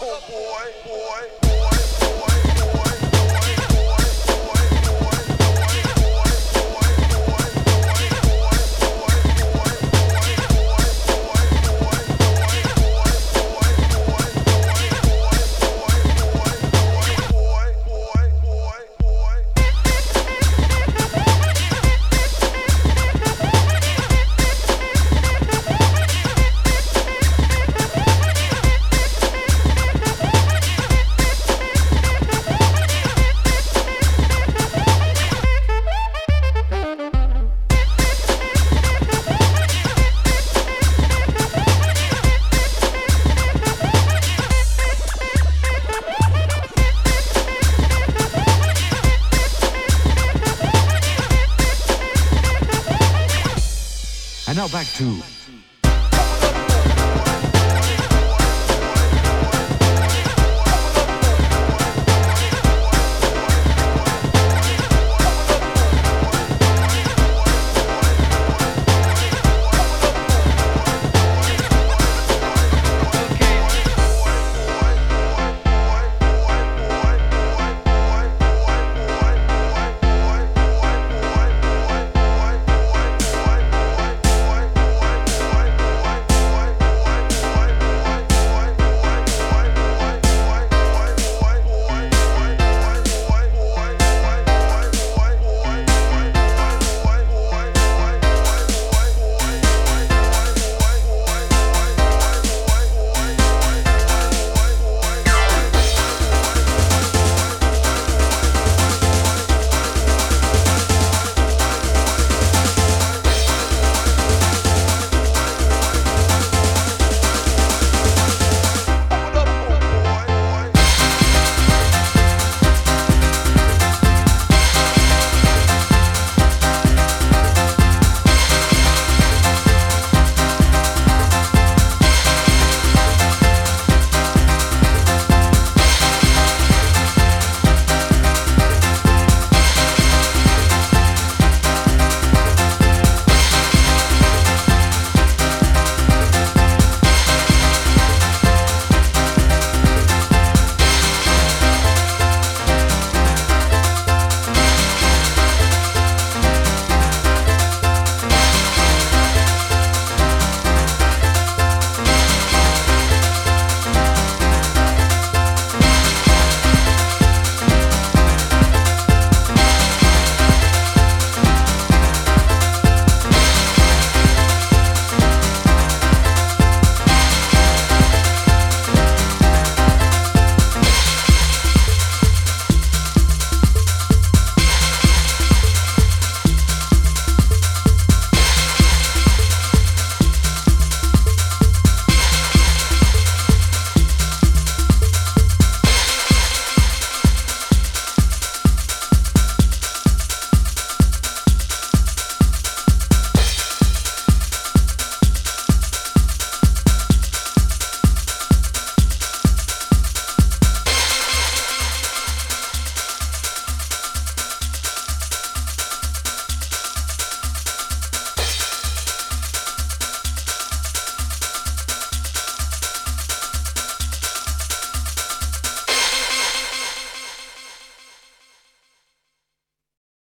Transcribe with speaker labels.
Speaker 1: boy, boy, boy, boy. back
Speaker 2: to